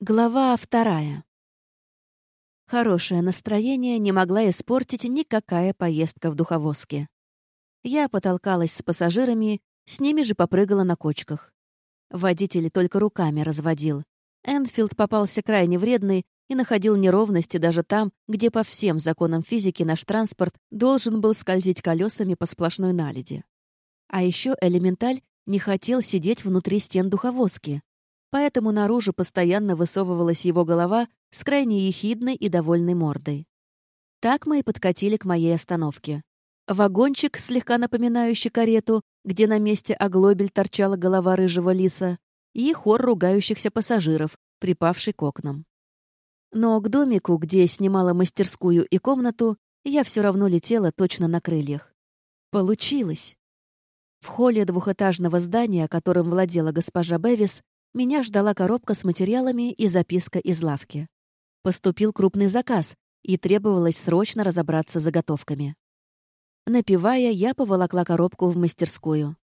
Глава вторая. Хорошее настроение не могла испортить никакая поездка в духовозке. Я потолкалась с пассажирами, с ними же попрыгала на кочках. Водитель только руками разводил. Энфилд попался крайне вредный и находил неровности даже там, где по всем законам физики наш транспорт должен был скользить колесами по сплошной наледи. А еще элементаль не хотел сидеть внутри стен духовозки, поэтому наружу постоянно высовывалась его голова с крайне ехидной и довольной мордой. Так мы и подкатили к моей остановке. Вагончик, слегка напоминающий карету, где на месте оглобель торчала голова рыжего лиса, и хор ругающихся пассажиров, припавший к окнам. Но к домику, где снимала мастерскую и комнату, я все равно летела точно на крыльях. Получилось! В холле двухэтажного здания, которым владела госпожа Бевис, меня ждала коробка с материалами и записка из лавки. Поступил крупный заказ, и требовалось срочно разобраться с заготовками. Напивая, я поволокла коробку в мастерскую.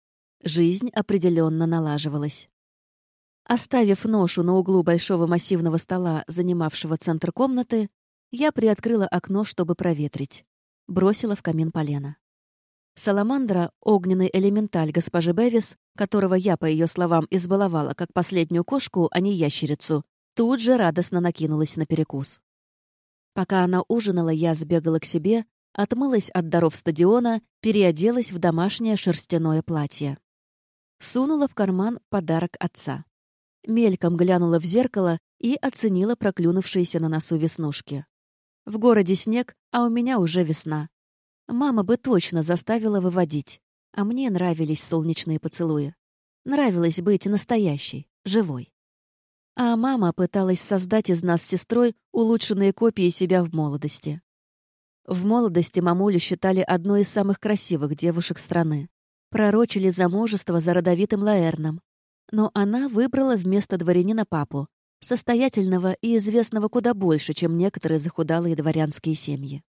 Жизнь определенно налаживалась. Оставив ношу на углу большого массивного стола, занимавшего центр комнаты, я приоткрыла окно, чтобы проветрить. Бросила в камин полено. Саламандра, огненный элементаль госпожи Бевис, которого я, по ее словам, избаловала как последнюю кошку, а не ящерицу, тут же радостно накинулась на перекус. Пока она ужинала, я сбегала к себе, отмылась от даров стадиона, переоделась в домашнее шерстяное платье. Сунула в карман подарок отца. Мельком глянула в зеркало и оценила проклюнувшиеся на носу веснушки. В городе снег, а у меня уже весна. Мама бы точно заставила выводить. А мне нравились солнечные поцелуи. Нравилось быть настоящей, живой. А мама пыталась создать из нас с сестрой улучшенные копии себя в молодости. В молодости мамулю считали одной из самых красивых девушек страны. Пророчили замужество за родовитым Лаэрном. Но она выбрала вместо дворянина папу, состоятельного и известного куда больше, чем некоторые захудалые дворянские семьи.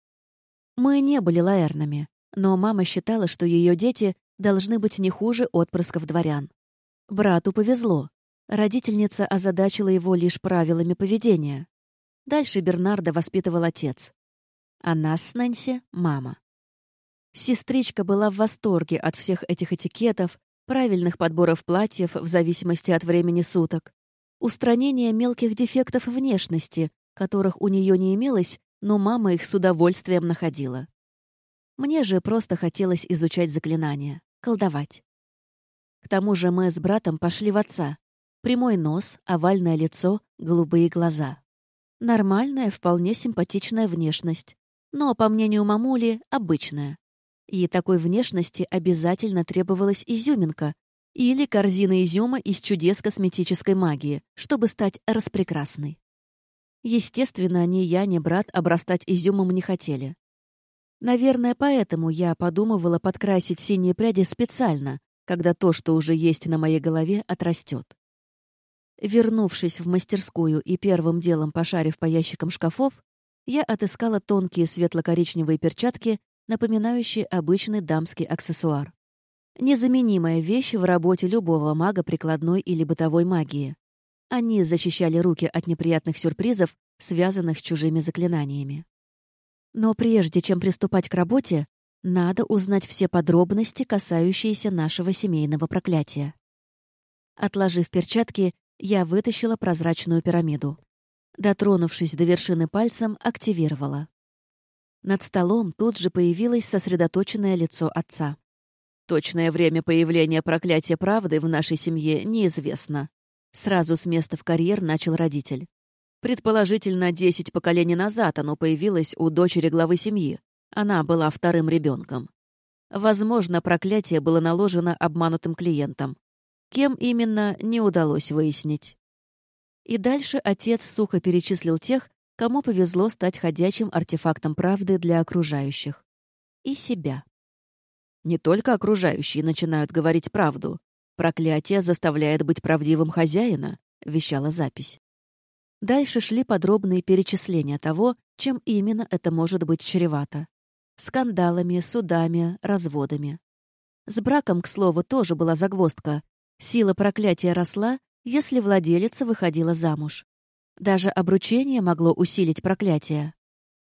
Мы не были лаэрнами, но мама считала, что ее дети должны быть не хуже отпрысков дворян. Брату повезло. Родительница озадачила его лишь правилами поведения. Дальше Бернарда воспитывал отец. А нас с Нэнси — мама. Сестричка была в восторге от всех этих этикетов, правильных подборов платьев в зависимости от времени суток, устранения мелких дефектов внешности, которых у нее не имелось но мама их с удовольствием находила. Мне же просто хотелось изучать заклинания, колдовать. К тому же мы с братом пошли в отца. Прямой нос, овальное лицо, голубые глаза. Нормальная, вполне симпатичная внешность. Но, по мнению мамули, обычная. И такой внешности обязательно требовалась изюминка или корзина изюма из чудес косметической магии, чтобы стать распрекрасной. Естественно, ни я, ни брат обрастать изюмом не хотели. Наверное, поэтому я подумывала подкрасить синие пряди специально, когда то, что уже есть на моей голове, отрастет. Вернувшись в мастерскую и первым делом пошарив по ящикам шкафов, я отыскала тонкие светло-коричневые перчатки, напоминающие обычный дамский аксессуар. Незаменимая вещь в работе любого мага прикладной или бытовой магии. Они защищали руки от неприятных сюрпризов, связанных с чужими заклинаниями. Но прежде чем приступать к работе, надо узнать все подробности, касающиеся нашего семейного проклятия. Отложив перчатки, я вытащила прозрачную пирамиду. Дотронувшись до вершины пальцем, активировала. Над столом тут же появилось сосредоточенное лицо отца. Точное время появления проклятия правды в нашей семье неизвестно. Сразу с места в карьер начал родитель. Предположительно, десять поколений назад оно появилось у дочери главы семьи. Она была вторым ребенком. Возможно, проклятие было наложено обманутым клиентом. Кем именно, не удалось выяснить. И дальше отец сухо перечислил тех, кому повезло стать ходячим артефактом правды для окружающих. И себя. Не только окружающие начинают говорить правду, «Проклятие заставляет быть правдивым хозяина», — вещала запись. Дальше шли подробные перечисления того, чем именно это может быть чревато. Скандалами, судами, разводами. С браком, к слову, тоже была загвоздка. Сила проклятия росла, если владелица выходила замуж. Даже обручение могло усилить проклятие.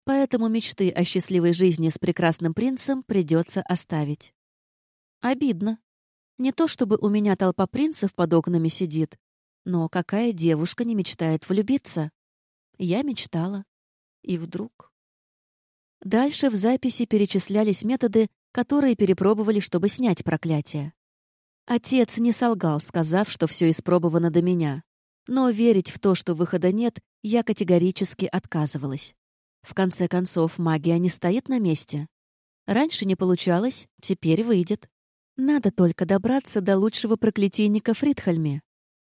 Поэтому мечты о счастливой жизни с прекрасным принцем придется оставить. Обидно. Не то чтобы у меня толпа принцев под окнами сидит, но какая девушка не мечтает влюбиться? Я мечтала. И вдруг... Дальше в записи перечислялись методы, которые перепробовали, чтобы снять проклятие. Отец не солгал, сказав, что все испробовано до меня. Но верить в то, что выхода нет, я категорически отказывалась. В конце концов, магия не стоит на месте. Раньше не получалось, теперь выйдет. Надо только добраться до лучшего проклятийника Фридхальме.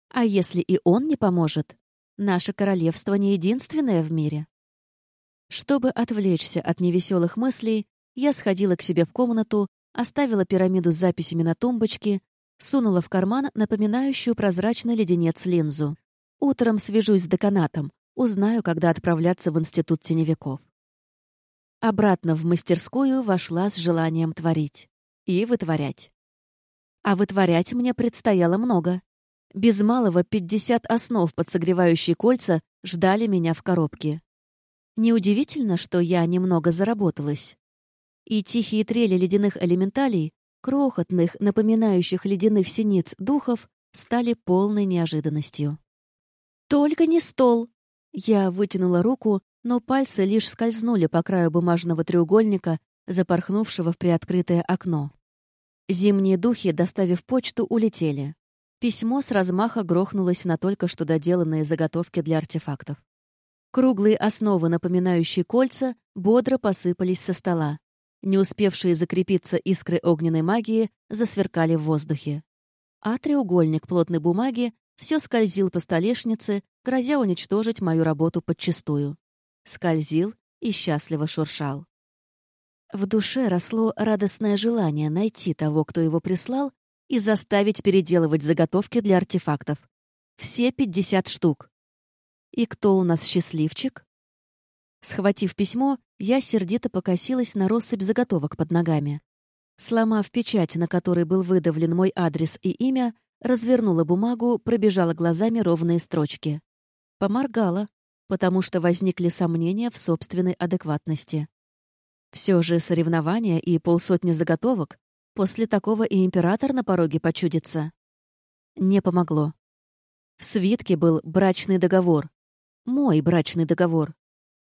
А если и он не поможет, наше королевство не единственное в мире. Чтобы отвлечься от невеселых мыслей, я сходила к себе в комнату, оставила пирамиду с записями на тумбочке, сунула в карман напоминающую прозрачный леденец линзу. Утром свяжусь с деканатом, узнаю, когда отправляться в Институт теневиков. Обратно в мастерскую вошла с желанием творить. И вытворять. А вытворять мне предстояло много. Без малого 50 основ под согревающие кольца ждали меня в коробке. Неудивительно, что я немного заработалась. И тихие трели ледяных элементалей, крохотных, напоминающих ледяных синиц духов, стали полной неожиданностью. «Только не стол!» Я вытянула руку, но пальцы лишь скользнули по краю бумажного треугольника, запорхнувшего в приоткрытое окно. Зимние духи, доставив почту, улетели. Письмо с размаха грохнулось на только что доделанные заготовки для артефактов. Круглые основы, напоминающие кольца, бодро посыпались со стола. Не успевшие закрепиться искры огненной магии засверкали в воздухе. А треугольник плотной бумаги все скользил по столешнице, грозя уничтожить мою работу подчистую. Скользил и счастливо шуршал. В душе росло радостное желание найти того, кто его прислал, и заставить переделывать заготовки для артефактов. Все 50 штук. И кто у нас счастливчик? Схватив письмо, я сердито покосилась на россыпь заготовок под ногами. Сломав печать, на которой был выдавлен мой адрес и имя, развернула бумагу, пробежала глазами ровные строчки. Поморгала, потому что возникли сомнения в собственной адекватности. Все же соревнования и полсотни заготовок После такого и император на пороге почудится. Не помогло. В свитке был брачный договор. Мой брачный договор.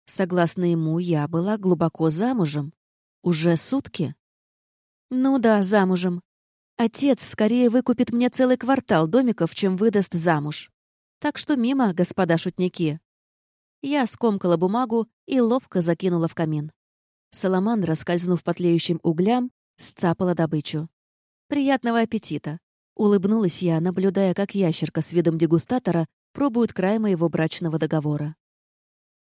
Согласно ему, я была глубоко замужем. Уже сутки? Ну да, замужем. Отец скорее выкупит мне целый квартал домиков, чем выдаст замуж. Так что мимо, господа шутники. Я скомкала бумагу и ловко закинула в камин. Саламандра, скользнув по тлеющим углям, Сцапала добычу. «Приятного аппетита!» Улыбнулась я, наблюдая, как ящерка с видом дегустатора пробует край моего брачного договора.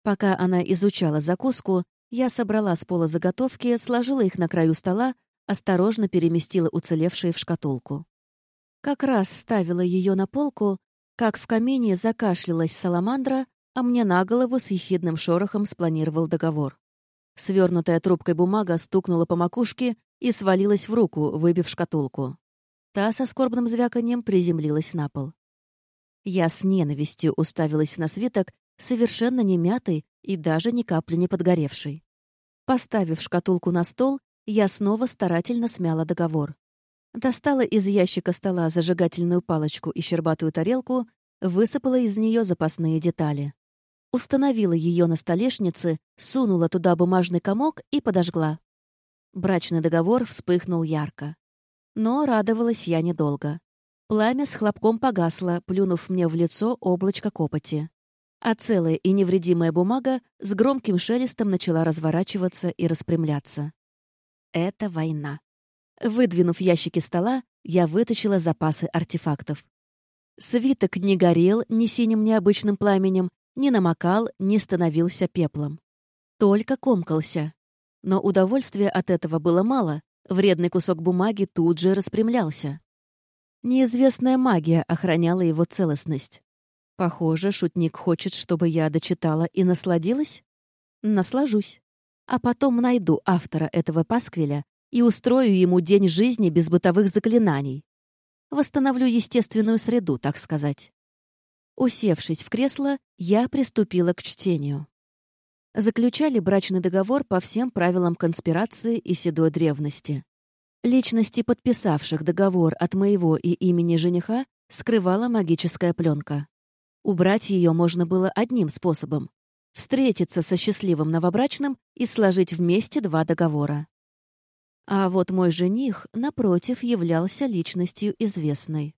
Пока она изучала закуску, я собрала с пола заготовки, сложила их на краю стола, осторожно переместила уцелевшие в шкатулку. Как раз ставила ее на полку, как в камине закашлялась саламандра, а мне на голову с ехидным шорохом спланировал договор. Свернутая трубкой бумага стукнула по макушке и свалилась в руку, выбив шкатулку. Та со скорбным звяканием приземлилась на пол. Я с ненавистью уставилась на свиток, совершенно не мятый и даже ни капли не подгоревший. Поставив шкатулку на стол, я снова старательно смяла договор. Достала из ящика стола зажигательную палочку и щербатую тарелку, высыпала из нее запасные детали. Установила ее на столешнице, сунула туда бумажный комок и подожгла. Брачный договор вспыхнул ярко. Но радовалась я недолго. Пламя с хлопком погасло, плюнув мне в лицо облачко копоти. А целая и невредимая бумага с громким шелестом начала разворачиваться и распрямляться. Это война. Выдвинув ящики стола, я вытащила запасы артефактов. Свиток не горел ни синим необычным пламенем, ни намокал, ни становился пеплом. Только комкался. Но удовольствия от этого было мало, вредный кусок бумаги тут же распрямлялся. Неизвестная магия охраняла его целостность. Похоже, шутник хочет, чтобы я дочитала и насладилась? Наслажусь. А потом найду автора этого пасквиля и устрою ему день жизни без бытовых заклинаний. Восстановлю естественную среду, так сказать. Усевшись в кресло, я приступила к чтению. Заключали брачный договор по всем правилам конспирации и седой древности. Личности, подписавших договор от моего и имени жениха, скрывала магическая пленка. Убрать ее можно было одним способом — встретиться со счастливым новобрачным и сложить вместе два договора. А вот мой жених, напротив, являлся личностью известной.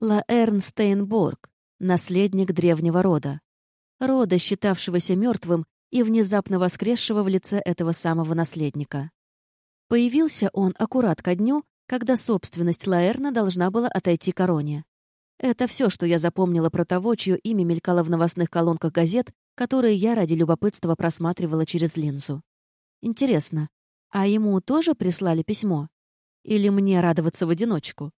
Лаэрн Стейнборг, наследник древнего рода. Рода, считавшегося мертвым и внезапно воскресшего в лице этого самого наследника. Появился он аккурат ко дню, когда собственность Лаэрна должна была отойти короне. Это все, что я запомнила про того, чье имя мелькало в новостных колонках газет, которые я ради любопытства просматривала через линзу. Интересно, а ему тоже прислали письмо? Или мне радоваться в одиночку?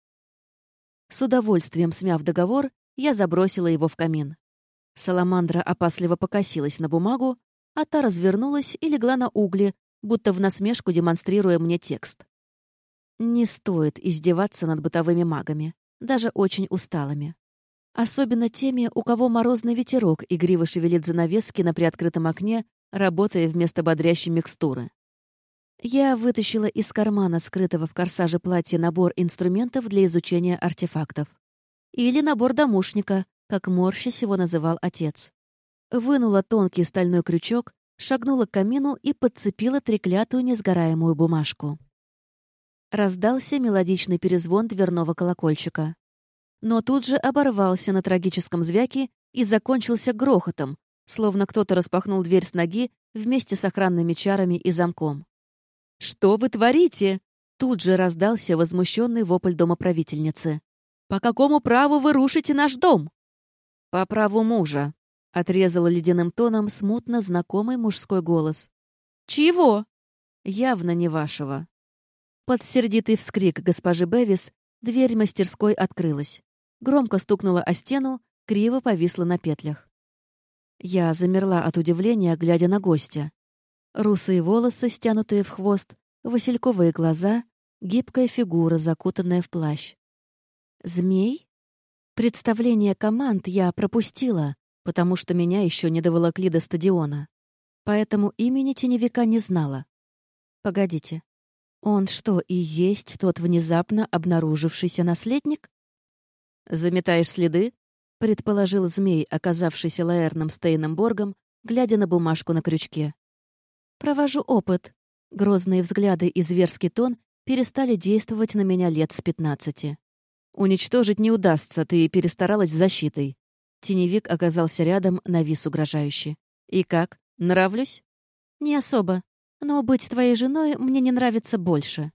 С удовольствием смяв договор, я забросила его в камин. Саламандра опасливо покосилась на бумагу, а та развернулась и легла на угли, будто в насмешку демонстрируя мне текст. Не стоит издеваться над бытовыми магами, даже очень усталыми. Особенно теми, у кого морозный ветерок игриво шевелит занавески на приоткрытом окне, работая вместо бодрящей микстуры. Я вытащила из кармана скрытого в корсаже платья набор инструментов для изучения артефактов. Или набор домушника, как морщись его называл отец. Вынула тонкий стальной крючок, шагнула к камину и подцепила треклятую несгораемую бумажку. Раздался мелодичный перезвон дверного колокольчика. Но тут же оборвался на трагическом звяке и закончился грохотом, словно кто-то распахнул дверь с ноги вместе с охранными чарами и замком. «Что вы творите?» Тут же раздался возмущенный вопль домоправительницы. «По какому праву вы рушите наш дом?» «По праву мужа», — отрезала ледяным тоном смутно знакомый мужской голос. «Чего?» «Явно не вашего». Под сердитый вскрик госпожи Бевис дверь мастерской открылась. Громко стукнула о стену, криво повисла на петлях. Я замерла от удивления, глядя на гостя. Русые волосы, стянутые в хвост, васильковые глаза, гибкая фигура, закутанная в плащ. Змей? Представление команд я пропустила, потому что меня еще не доволокли до стадиона. Поэтому имени теневика не знала. Погодите, он что, и есть тот внезапно обнаружившийся наследник? «Заметаешь следы?» — предположил змей, оказавшийся Лаэрном Стейненборгом, глядя на бумажку на крючке. Провожу опыт. Грозные взгляды и зверский тон перестали действовать на меня лет с пятнадцати. Уничтожить не удастся, ты перестаралась с защитой. Теневик оказался рядом, навис угрожающе. И как? Нравлюсь? Не особо. Но быть твоей женой мне не нравится больше.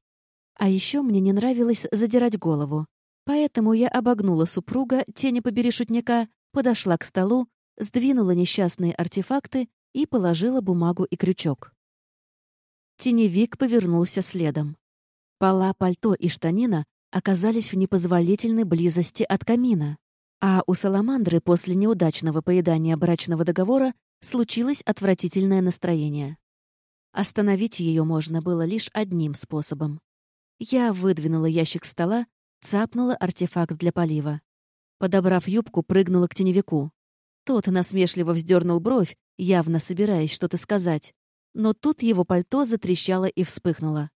А еще мне не нравилось задирать голову. Поэтому я обогнула супруга, тени побери шутника, подошла к столу, сдвинула несчастные артефакты и положила бумагу и крючок. Теневик повернулся следом. Пола, пальто и штанина оказались в непозволительной близости от камина. А у Саламандры после неудачного поедания брачного договора случилось отвратительное настроение. Остановить ее можно было лишь одним способом. Я выдвинула ящик стола, цапнула артефакт для полива. Подобрав юбку, прыгнула к теневику. Тот насмешливо вздернул бровь, явно собираясь что-то сказать, но тут его пальто затрещало и вспыхнуло.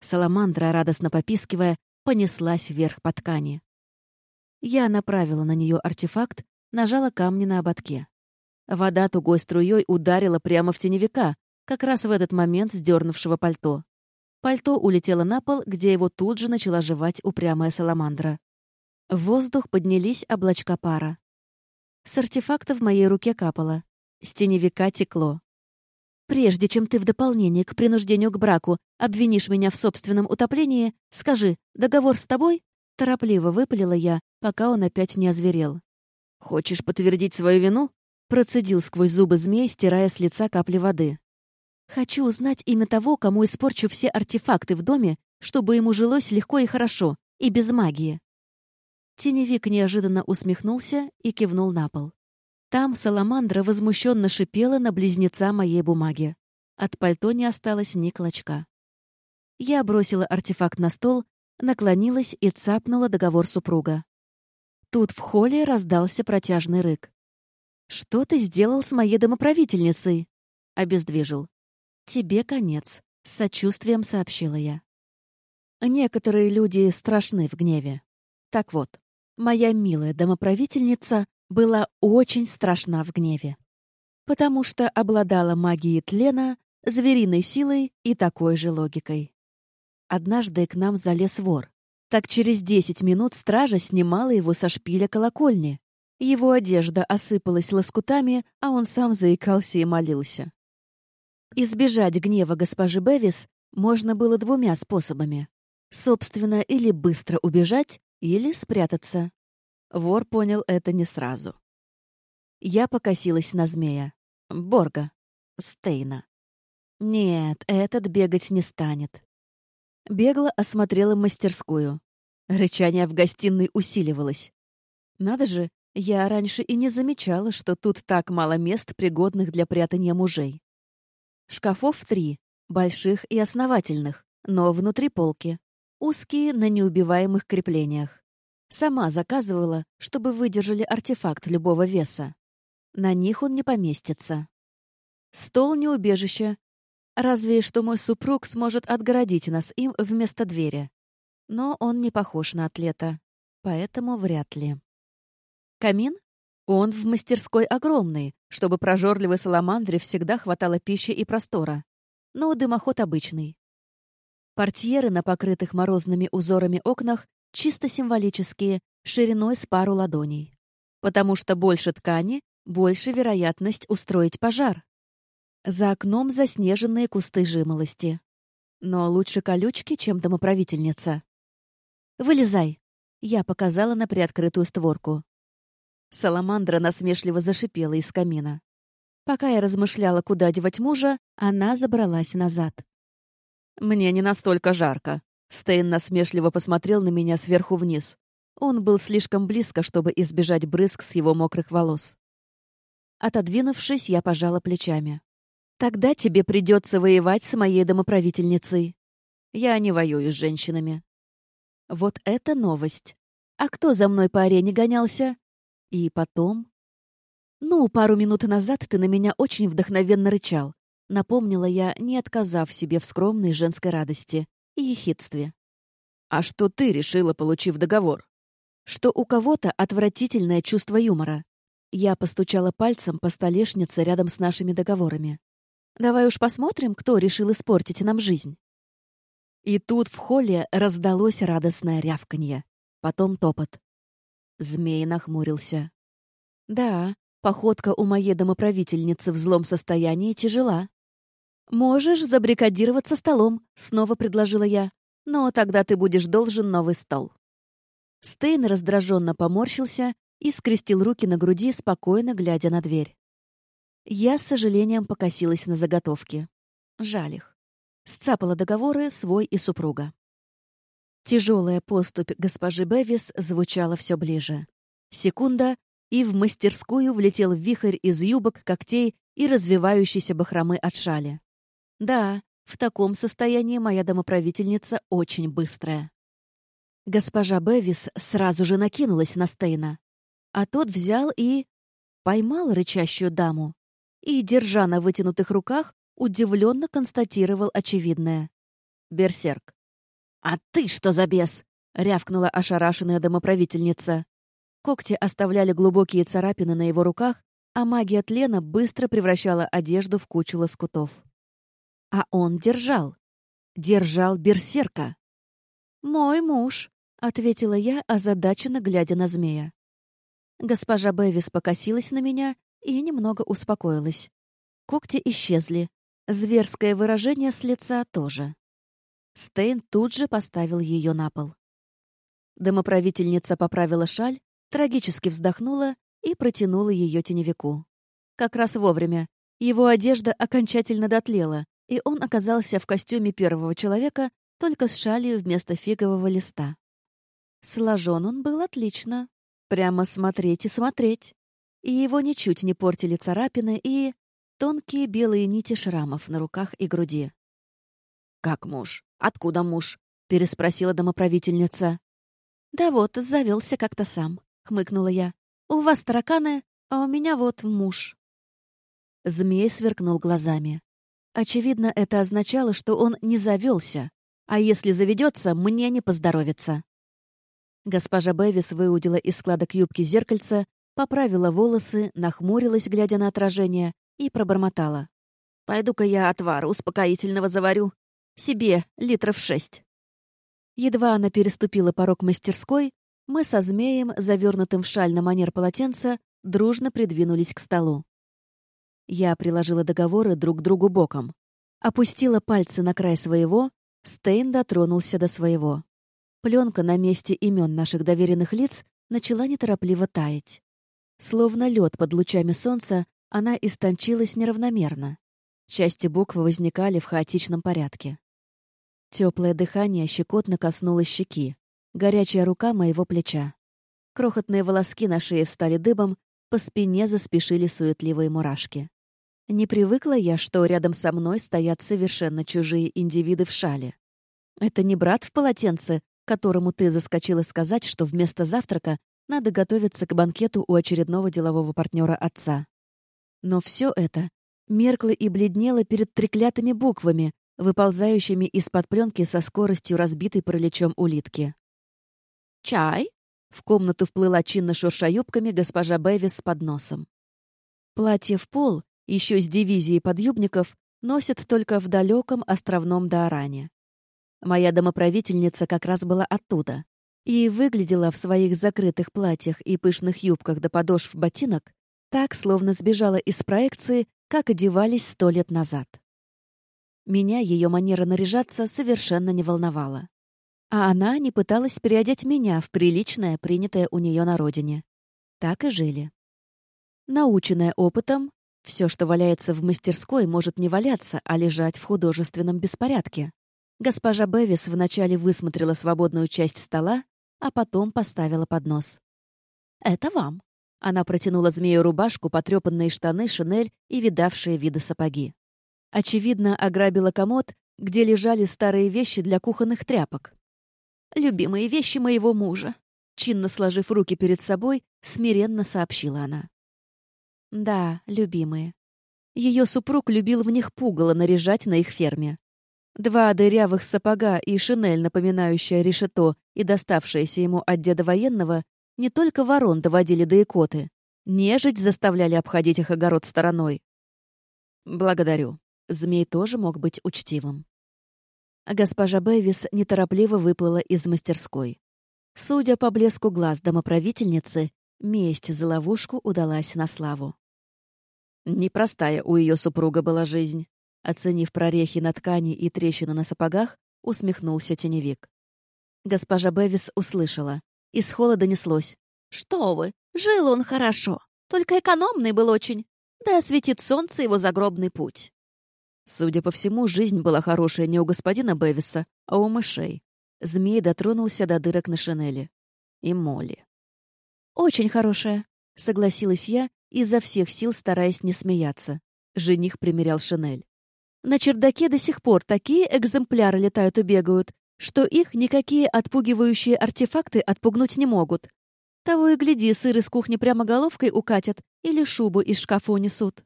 Саламандра, радостно попискивая, понеслась вверх по ткани. Я направила на нее артефакт, нажала камни на ободке. Вода тугой струей ударила прямо в теневика, как раз в этот момент сдернувшего пальто. Пальто улетело на пол, где его тут же начала жевать упрямая саламандра. В воздух поднялись облачка пара. С артефакта в моей руке капало. С теневика текло. Прежде чем ты в дополнение к принуждению к браку обвинишь меня в собственном утоплении, скажи, договор с тобой?» Торопливо выпалила я, пока он опять не озверел. «Хочешь подтвердить свою вину?» Процедил сквозь зубы змей, стирая с лица капли воды. «Хочу узнать имя того, кому испорчу все артефакты в доме, чтобы ему жилось легко и хорошо, и без магии». Теневик неожиданно усмехнулся и кивнул на пол. Там саламандра возмущенно шипела на близнеца моей бумаги. От пальто не осталось ни клочка. Я бросила артефакт на стол, наклонилась и цапнула договор супруга. тут в холле раздался протяжный рык. «Что ты сделал с моей домоправительницей?» — обездвижил. «Тебе конец», — с сочувствием сообщила я. Некоторые люди страшны в гневе. Так вот, моя милая домоправительница была очень страшна в гневе. Потому что обладала магией тлена, звериной силой и такой же логикой. Однажды к нам залез вор. Так через десять минут стража снимала его со шпиля колокольни. Его одежда осыпалась лоскутами, а он сам заикался и молился. Избежать гнева госпожи Бевис можно было двумя способами. Собственно, или быстро убежать, или спрятаться. Вор понял это не сразу. Я покосилась на змея. Борга. Стейна. Нет, этот бегать не станет. Бегло осмотрела мастерскую. Рычание в гостиной усиливалось. Надо же, я раньше и не замечала, что тут так мало мест, пригодных для прятания мужей. Шкафов три, больших и основательных, но внутри полки. Узкие на неубиваемых креплениях. Сама заказывала, чтобы выдержали артефакт любого веса. На них он не поместится. Стол не убежище. Разве что мой супруг сможет отгородить нас им вместо двери. Но он не похож на атлета, поэтому вряд ли. Камин? Он в мастерской огромный, чтобы прожорливой саламандре всегда хватало пищи и простора. Но дымоход обычный. Портьеры на покрытых морозными узорами окнах чисто символические, шириной с пару ладоней. Потому что больше ткани, больше вероятность устроить пожар. За окном заснеженные кусты жимолости. Но лучше колючки, чем домоправительница. «Вылезай!» — я показала на приоткрытую створку. Саламандра насмешливо зашипела из камина. Пока я размышляла, куда девать мужа, она забралась назад. «Мне не настолько жарко». Стейн насмешливо посмотрел на меня сверху вниз. Он был слишком близко, чтобы избежать брызг с его мокрых волос. Отодвинувшись, я пожала плечами. «Тогда тебе придется воевать с моей домоправительницей. Я не воюю с женщинами». Вот это новость. А кто за мной по арене гонялся? И потом... Ну, пару минут назад ты на меня очень вдохновенно рычал. Напомнила я, не отказав себе в скромной женской радости и ехидстве. «А что ты решила, получив договор?» «Что у кого-то отвратительное чувство юмора». Я постучала пальцем по столешнице рядом с нашими договорами. «Давай уж посмотрим, кто решил испортить нам жизнь». И тут в холле раздалось радостное рявканье. Потом топот. Змей нахмурился. «Да, походка у моей домоправительницы в злом состоянии тяжела. «Можешь забрикадироваться столом», — снова предложила я. «Но тогда ты будешь должен новый стол». Стейн раздраженно поморщился и скрестил руки на груди, спокойно глядя на дверь. Я с сожалением покосилась на заготовки. Жаль их. Сцапала договоры свой и супруга. Тяжелая поступь госпожи Бевис звучала все ближе. Секунда, и в мастерскую влетел вихрь из юбок, когтей и развивающейся бахромы от шали. Да, в таком состоянии моя домоправительница очень быстрая. Госпожа Бевис сразу же накинулась на Стейна, а тот взял и... поймал рычащую даму и, держа на вытянутых руках, удивленно констатировал очевидное. Берсерк. «А ты что за бес?» — рявкнула ошарашенная домоправительница. Когти оставляли глубокие царапины на его руках, а магия тлена быстро превращала одежду в кучу лоскутов. А он держал. Держал берсерка. «Мой муж», — ответила я, озадаченно глядя на змея. Госпожа Бэвис покосилась на меня и немного успокоилась. Когти исчезли. Зверское выражение с лица тоже. Стейн тут же поставил ее на пол. Домоправительница поправила шаль, трагически вздохнула и протянула ее теневику. Как раз вовремя. Его одежда окончательно дотлела, и он оказался в костюме первого человека, только с шалью вместо фигового листа. Сложен он был отлично. Прямо смотреть и смотреть. И его ничуть не портили царапины и тонкие белые нити шрамов на руках и груди. «Как муж? Откуда муж?» — переспросила домоправительница. «Да вот, завелся как-то сам», — хмыкнула я. «У вас тараканы, а у меня вот муж». Змей сверкнул глазами. Очевидно, это означало, что он не завелся, а если заведется, мне не поздоровится. Госпожа Бэвис выудила из складок юбки зеркальце, поправила волосы, нахмурилась, глядя на отражение, и пробормотала. «Пойду-ка я отвар успокоительного заварю. Себе литров шесть». Едва она переступила порог мастерской, мы со змеем, завернутым в шаль на манер полотенца, дружно придвинулись к столу. Я приложила договоры друг к другу боком. Опустила пальцы на край своего, Стейн дотронулся до своего. Пленка на месте имен наших доверенных лиц начала неторопливо таять. Словно лед под лучами солнца, она истончилась неравномерно. Части букв возникали в хаотичном порядке. Теплое дыхание щекотно коснулось щеки, горячая рука моего плеча. Крохотные волоски на шее встали дыбом, по спине заспешили суетливые мурашки. Не привыкла я, что рядом со мной стоят совершенно чужие индивиды в шале. Это не брат в полотенце, которому ты заскочила сказать, что вместо завтрака надо готовиться к банкету у очередного делового партнера отца. Но все это меркло и бледнело перед треклятыми буквами, выползающими из-под пленки со скоростью разбитой параличом улитки. «Чай?» — в комнату вплыла чинно шурша юбками госпожа Бэвис с подносом. Платье в пол еще с дивизией подъюбников, носят только в далеком островном Дааране. Моя домоправительница как раз была оттуда и выглядела в своих закрытых платьях и пышных юбках до подошв ботинок так, словно сбежала из проекции, как одевались сто лет назад. Меня ее манера наряжаться совершенно не волновала. А она не пыталась переодеть меня в приличное, принятое у нее на родине. Так и жили. Наученная опытом, все, что валяется в мастерской, может не валяться, а лежать в художественном беспорядке. Госпожа Бевис вначале высмотрела свободную часть стола, а потом поставила поднос. «Это вам». Она протянула змею рубашку, потрепанные штаны, шинель и видавшие виды сапоги. Очевидно, ограбила комод, где лежали старые вещи для кухонных тряпок. «Любимые вещи моего мужа», — чинно сложив руки перед собой, смиренно сообщила она. Да, любимые. Ее супруг любил в них пугало наряжать на их ферме. Два дырявых сапога и шинель, напоминающая решето и доставшаяся ему от деда военного, не только ворон доводили до икоты. Нежить заставляли обходить их огород стороной. «Благодарю». Змей тоже мог быть учтивым. Госпожа Бэвис неторопливо выплыла из мастерской. Судя по блеску глаз домоправительницы, месть за ловушку удалась на славу. Непростая у ее супруга была жизнь. Оценив прорехи на ткани и трещины на сапогах, усмехнулся теневик. Госпожа Бевис услышала. Из холода неслось. «Что вы! Жил он хорошо. Только экономный был очень. Да осветит солнце его загробный путь». Судя по всему, жизнь была хорошая не у господина Бевиса, а у мышей. Змей дотронулся до дырок на шинели. И Молли. «Очень хорошая», — согласилась я изо всех сил стараясь не смеяться. Жених примерял шинель. На чердаке до сих пор такие экземпляры летают и бегают, что их никакие отпугивающие артефакты отпугнуть не могут. Того и гляди, сыр из кухни прямо головкой укатят или шубу из шкафа унесут.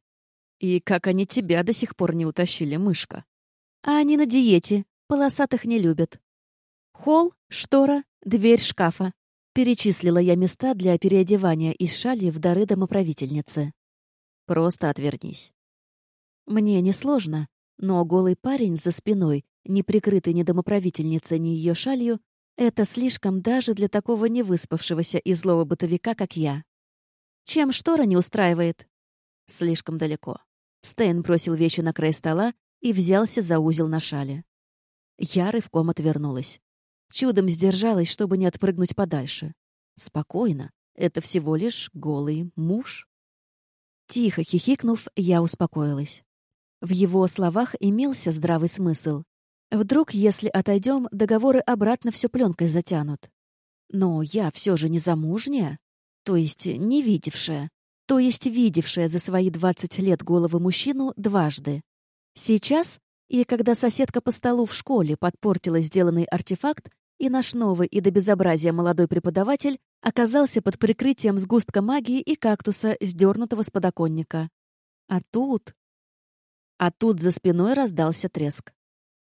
И как они тебя до сих пор не утащили, мышка? А они на диете, полосатых не любят. Холл, штора, дверь шкафа. Перечислила я места для переодевания из шали в дары домоправительницы. Просто отвернись. Мне несложно, но голый парень за спиной, не прикрытый ни домоправительницей, ни ее шалью, это слишком даже для такого невыспавшегося и злого бытовика, как я. Чем штора не устраивает? Слишком далеко. Стейн бросил вещи на край стола и взялся за узел на шале. Я рывком отвернулась. Чудом сдержалась, чтобы не отпрыгнуть подальше. Спокойно. Это всего лишь голый муж. Тихо хихикнув, я успокоилась. В его словах имелся здравый смысл. Вдруг, если отойдем, договоры обратно все пленкой затянут. Но я все же не замужняя, то есть не видевшая, то есть видевшая за свои 20 лет головы мужчину дважды. Сейчас, и когда соседка по столу в школе подпортила сделанный артефакт, и наш новый и до безобразия молодой преподаватель оказался под прикрытием сгустка магии и кактуса, сдернутого с подоконника. А тут... А тут за спиной раздался треск.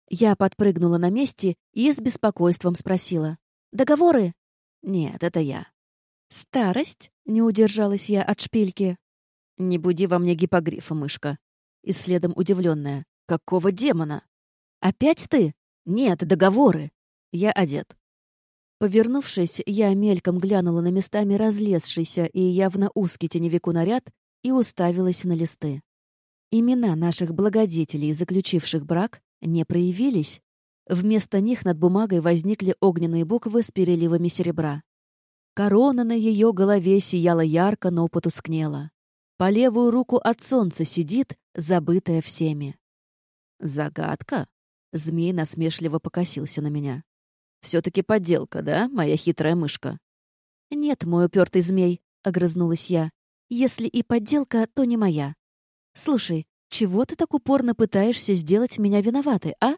Я подпрыгнула на месте и с беспокойством спросила. «Договоры?» «Нет, это я». «Старость?» — не удержалась я от шпильки. «Не буди во мне гипогрифа, мышка». И следом удивленная. «Какого демона?» «Опять ты?» «Нет, договоры». Я одет. Повернувшись, я мельком глянула на местами разлезшийся и явно узкий теневику наряд и уставилась на листы. Имена наших благодетелей, заключивших брак, не проявились. Вместо них над бумагой возникли огненные буквы с переливами серебра. Корона на ее голове сияла ярко, но потускнела. По левую руку от солнца сидит, забытая всеми. «Загадка?» — змей насмешливо покосился на меня. «Все-таки подделка, да, моя хитрая мышка?» «Нет, мой упертый змей», — огрызнулась я. «Если и подделка, то не моя. Слушай, чего ты так упорно пытаешься сделать меня виноватой, а?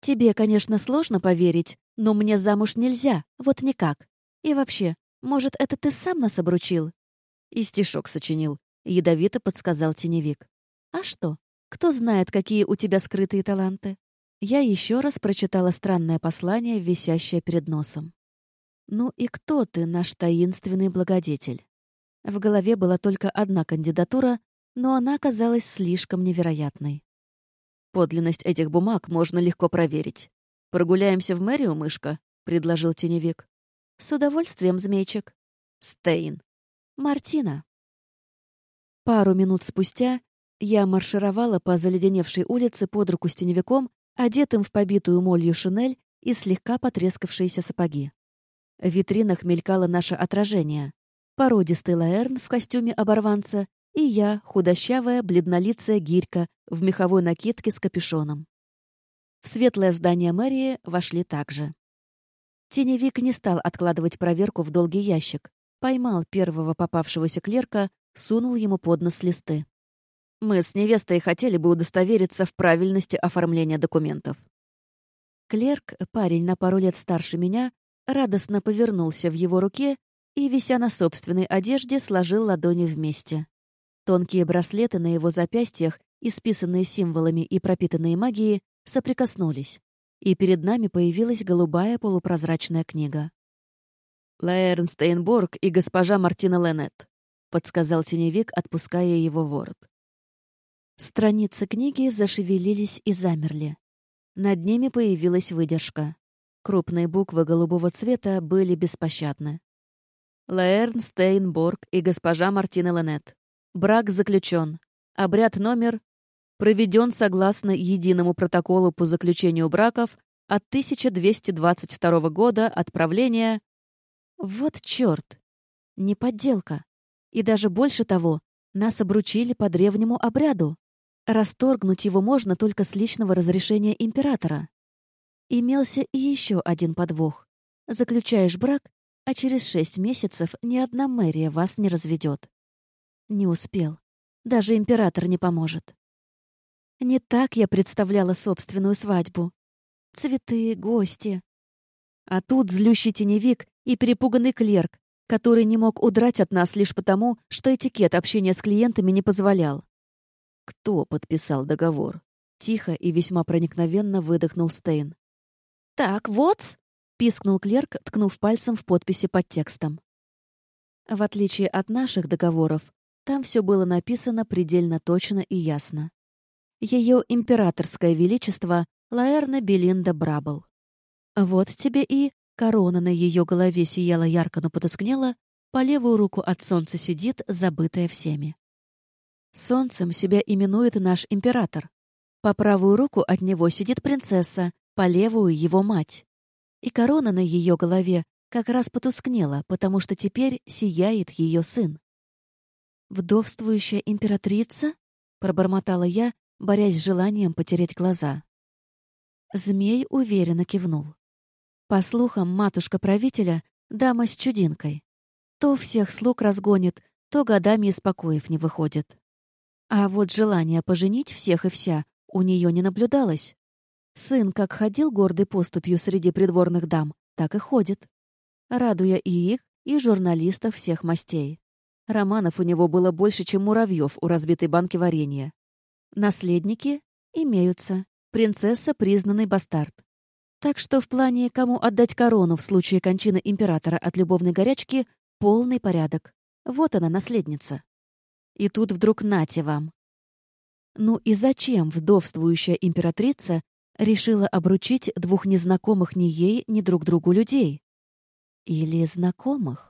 Тебе, конечно, сложно поверить, но мне замуж нельзя, вот никак. И вообще, может, это ты сам нас обручил?» И стишок сочинил. Ядовито подсказал теневик. «А что? Кто знает, какие у тебя скрытые таланты?» Я еще раз прочитала странное послание, висящее перед носом. «Ну и кто ты, наш таинственный благодетель?» В голове была только одна кандидатура, но она казалась слишком невероятной. «Подлинность этих бумаг можно легко проверить. Прогуляемся в мэрию, мышка?» — предложил теневик. «С удовольствием, змейчик». «Стейн». «Мартина». Пару минут спустя я маршировала по заледеневшей улице под руку с теневиком, одетым в побитую молью шинель и слегка потрескавшиеся сапоги. В витринах мелькало наше отражение. Породистый Лаэрн в костюме оборванца и я, худощавая, бледнолицая гирька в меховой накидке с капюшоном. В светлое здание мэрии вошли также. Теневик не стал откладывать проверку в долгий ящик. Поймал первого попавшегося клерка, сунул ему под нос листы. Мы с невестой хотели бы удостовериться в правильности оформления документов. Клерк, парень на пару лет старше меня, радостно повернулся в его руке и, вися на собственной одежде, сложил ладони вместе. Тонкие браслеты на его запястьях, исписанные символами и пропитанные магией, соприкоснулись, и перед нами появилась голубая полупрозрачная книга. «Лаэрн и госпожа Мартина Ленет», — подсказал теневик, отпуская его ворот. Страницы книги зашевелились и замерли. Над ними появилась выдержка. Крупные буквы голубого цвета были беспощадны. Лаэрн Стейнборг и госпожа Мартина Ленет. Брак заключен. Обряд номер проведен согласно единому протоколу по заключению браков от 1222 года отправления... Вот черт! Не подделка. И даже больше того, нас обручили по древнему обряду. Расторгнуть его можно только с личного разрешения императора. Имелся и еще один подвох. Заключаешь брак, а через шесть месяцев ни одна мэрия вас не разведет. Не успел. Даже император не поможет. Не так я представляла собственную свадьбу. Цветы, гости. А тут злющий теневик и перепуганный клерк, который не мог удрать от нас лишь потому, что этикет общения с клиентами не позволял. Кто подписал договор? Тихо и весьма проникновенно выдохнул Стейн. «Так, вот!» — пискнул клерк, ткнув пальцем в подписи под текстом. В отличие от наших договоров, там все было написано предельно точно и ясно. Ее императорское величество Лаэрна Белинда Брабл. Вот тебе и корона на ее голове сияла ярко, но потускнела, по левую руку от солнца сидит, забытая всеми. Солнцем себя именует наш император. По правую руку от него сидит принцесса, по левую — его мать. И корона на ее голове как раз потускнела, потому что теперь сияет ее сын. «Вдовствующая императрица?» — пробормотала я, борясь с желанием потерять глаза. Змей уверенно кивнул. По слухам, матушка правителя — дама с чудинкой. То всех слуг разгонит, то годами из покоев не выходит. А вот желание поженить всех и вся у нее не наблюдалось. Сын как ходил гордой поступью среди придворных дам, так и ходит, радуя и их, и журналистов всех мастей. Романов у него было больше, чем муравьев у разбитой банки варенья. Наследники имеются. Принцесса — признанный бастард. Так что в плане, кому отдать корону в случае кончины императора от любовной горячки, полный порядок. Вот она, наследница. И тут вдруг нате вам. Ну и зачем вдовствующая императрица решила обручить двух незнакомых ни ей, ни друг другу людей? Или знакомых?